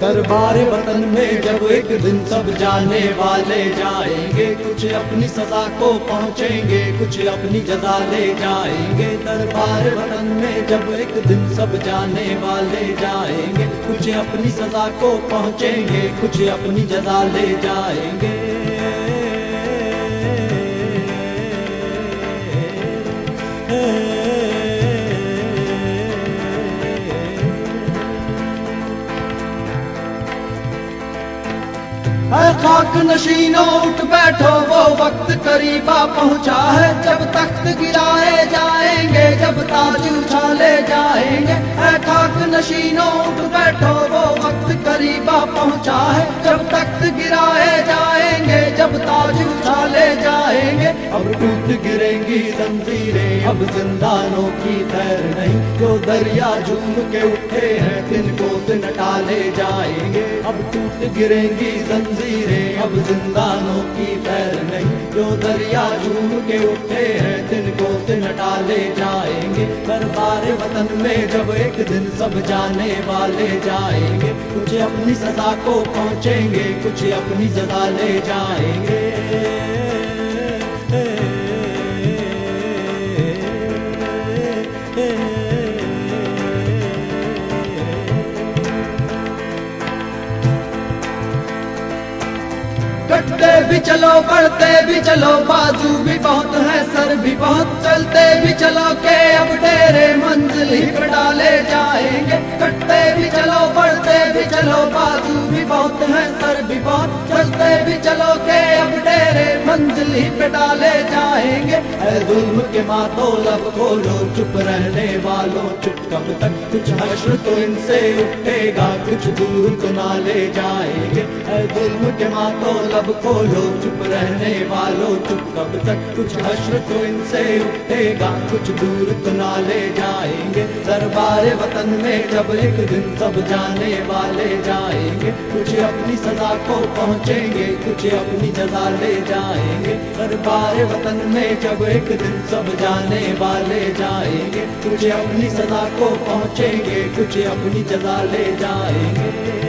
दरबार वतन में जब एक दिन सब जाने वाले जाएँगे, कुछ अपनी सजा को पहुँचेंगे, कुछ अपनी जजा ले जाएँगे। दरबार वतन में जब एक दिन सब जाने वाले जाएँगे, कुछ अपनी सजा को पहुँचेंगे, कुछ अपनी जजा ले जाएँगे। है खाक नशीनो उठ बैठो, वो वक्त करीबा पहुँचा है। जब तख्त गिराए जाएँगे, जब ताज उछाले जाएँगे। है खाक नशीनो उठ बैठो टूट गिरेंगी जंजीरें। अब जिंदानों की खैर नहीं, जो दरिया झूम के उठे हैं, तिनको दिन टाले जाएँगे। अब टूट गिरेंगी जंजीरें, अब जिंदानों की खैर नहीं, जो दरिया झूम के उठे हैं, तिनको दिन टाले जाएँगे। दरबार वतन में जब एक दिन सब जाने वाले जाएँगे। कुछ अपनी सजा को पहुँचेंगे, कुछ अपनी सजा ले जाएँगे। कटते भी चलो, बढ़ते भी चलो, बाजू भी बहुत है, सर भी बहुत, चलते भी चलो के, अब डेरे मंजिल ही पर डाले जाएँगे। कटते भी चलो, बढ़ते भी चलो, बाजू भी बहुत है, सर भी बहुत, चलते भी चलो के, अब डेरे मंजिल ही पे डाले जाएँगे। जुल्म के मातो लब खोलो, चुप रहने वालों, चुप कब तक कुछ हश्र तो इनसे उठेगा, कुछ दूर तो ना ले जाएँगे। जुल्म के मातो, लब खोलो, चुप रहने वालों, चुप कब तक? कुछ हश्र तो इनसे उठेगा, कुछ दूर तो ना ले जाएँगे। दरबार वतन में जब एक दिन सब जाने वाले जाएँगे। कुछ अपनी सजा को पहुँचेंगे, कुछ अपनी जजा ले जाएँगे। दरबार वतन में जब एक दिन सब जाने वाले जाएँगे। कुछ अपनी सजा को पहुँचेंगे, कुछ अपनी जजा ले जाएँगे।